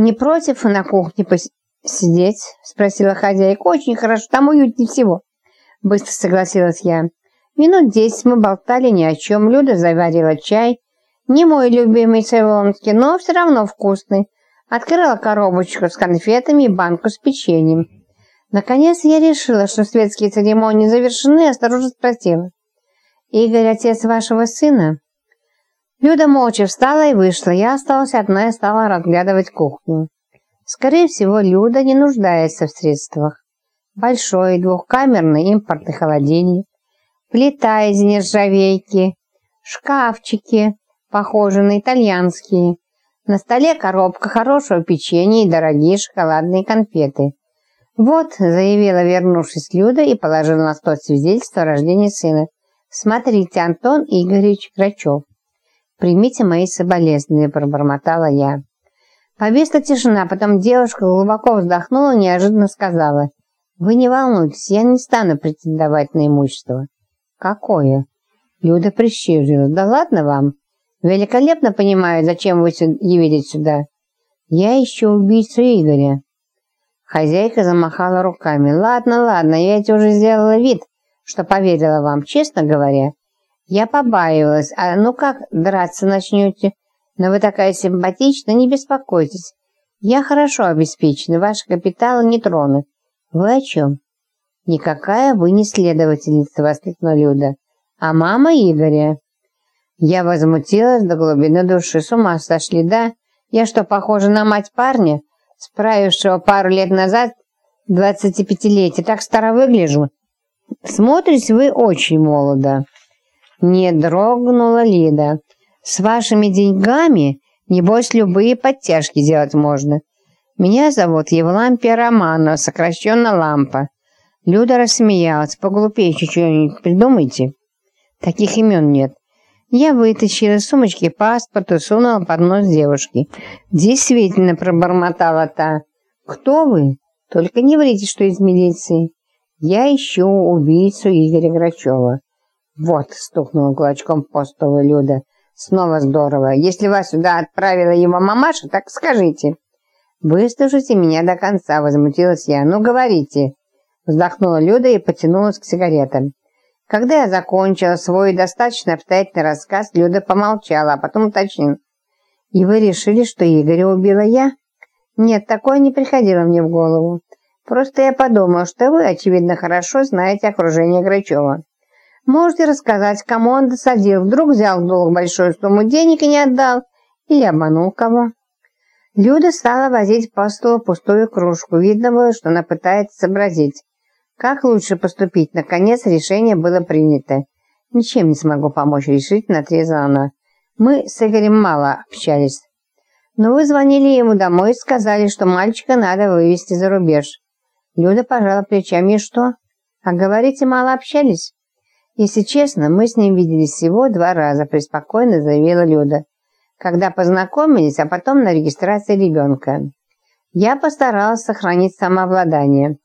«Не против на кухне посидеть?» – спросила хозяйка. «Очень хорошо, там уютнее всего». Быстро согласилась я. Минут десять мы болтали ни о чем. Люда заварила чай. Не мой любимый цейлонский, но все равно вкусный. Открыла коробочку с конфетами и банку с печеньем. Наконец я решила, что светские церемонии завершены, и осторожно спросила. «Игорь, отец вашего сына?» Люда молча встала и вышла. Я осталась одна и стала разглядывать кухню. Скорее всего, Люда не нуждается в средствах. Большой двухкамерный импортный холодильник, плита из нержавейки, шкафчики, похожие на итальянские. На столе коробка хорошего печенья и дорогие шоколадные конфеты. «Вот», — заявила, вернувшись Люда, и положила на стол свидетельство о рождении сына. «Смотрите, Антон Игоревич Грачев». «Примите мои соболезнования», — пробормотала я. Повисла тишина, потом девушка глубоко вздохнула и неожиданно сказала, «Вы не волнуйтесь, я не стану претендовать на имущество». «Какое?» Люда прищурила. «Да ладно вам. Великолепно понимаю, зачем вы явились сюда. Я ищу убийцу Игоря». Хозяйка замахала руками. «Ладно, ладно, я ведь уже сделала вид, что поверила вам, честно говоря. Я побаивалась. А ну как драться начнете? Но вы такая симпатичная, не беспокойтесь. Я хорошо обеспечена, ваши капиталы не тронут. Вы о чем? Никакая вы не следовательница, воскликнула Люда. А мама Игоря? Я возмутилась до глубины души. С ума сошли, да? Я что, похожа на мать парня, справившего пару лет назад 25-летие? Так старо выгляжу? Смотрите вы очень молодо. Не дрогнула Лида. С вашими деньгами, небось, любые подтяжки делать можно. Меня зовут Евлампия Романова, сокращенно Лампа. Люда рассмеялась. Поглупее чуть-чуть придумайте. Таких имен нет. Я вытащила из сумочки паспорт и сунула под нос девушки. Действительно пробормотала та. Кто вы? Только не врите, что из милиции. Я ищу убийцу Игоря Грачева. «Вот», — стукнула кулачком по столу Люда, — «снова здорово. Если вас сюда отправила его мамаша, так скажите». «Выслушайте меня до конца», — возмутилась я. «Ну, говорите». Вздохнула Люда и потянулась к сигаретам. Когда я закончила свой достаточно обстоятельный рассказ, Люда помолчала, а потом уточнила. «И вы решили, что Игоря убила я?» «Нет, такое не приходило мне в голову. Просто я подумала, что вы, очевидно, хорошо знаете окружение Грачева. Можете рассказать, кому он досадил? Вдруг взял в долг большую сумму денег и не отдал? Или обманул кого? Люда стала возить по столу пустую кружку. Видно было, что она пытается сообразить. Как лучше поступить? Наконец решение было принято. Ничем не смогу помочь, решительно отрезала она. Мы с Игорем мало общались. Но вы звонили ему домой и сказали, что мальчика надо вывести за рубеж. Люда пожала плечами. Что? А говорите, мало общались? «Если честно, мы с ним виделись всего два раза», – преспокойно заявила Люда. «Когда познакомились, а потом на регистрации ребенка. Я постаралась сохранить самообладание.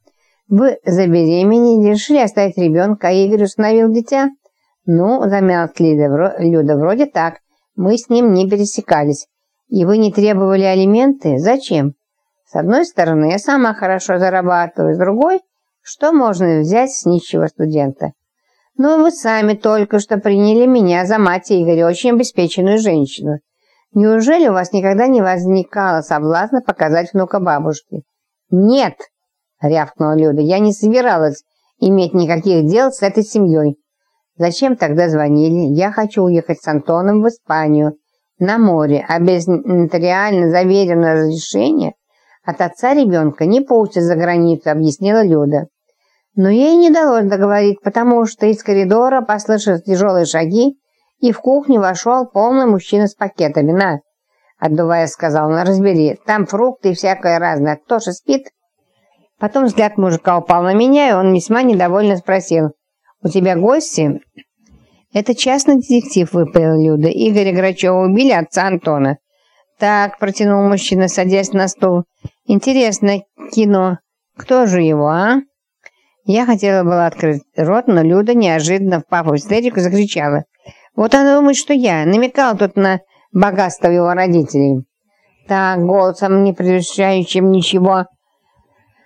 Вы забеременели, решили оставить ребенка, а Игорь установил дитя?» «Ну», – замялась Люда, Люда, – «вроде так. Мы с ним не пересекались. И вы не требовали алименты? Зачем?» «С одной стороны, я сама хорошо зарабатываю, с другой, что можно взять с нищего студента?» Но вы сами только что приняли меня за мать Игоря, очень обеспеченную женщину. Неужели у вас никогда не возникало соблазна показать внука бабушке? Нет, рявкнула Люда, я не собиралась иметь никаких дел с этой семьей. Зачем тогда звонили? Я хочу уехать с Антоном в Испанию, на море, а без нотариально заверенного разрешения от отца ребенка не пустят за границу, объяснила Люда. Но ей не удалось договорить, потому что из коридора послышались тяжелые шаги, и в кухню вошел полный мужчина с пакетами. «На!» — отдувая, сказал, «на, разбери, там фрукты и всякое разное. Кто же спит?» Потом взгляд мужика упал на меня, и он весьма недовольно спросил, «У тебя гости?» «Это частный детектив», — выпалил Люда. «Игоря Грачева убили, отца Антона». «Так», — протянул мужчина, садясь на стул. «Интересное кино. Кто же его, а?» Я хотела было открыть рот, но Люда, неожиданно в истерику, закричала. «Вот она думает, что я. Намекал тут на богатство его родителей». Так, голосом, не предвещающим ничего,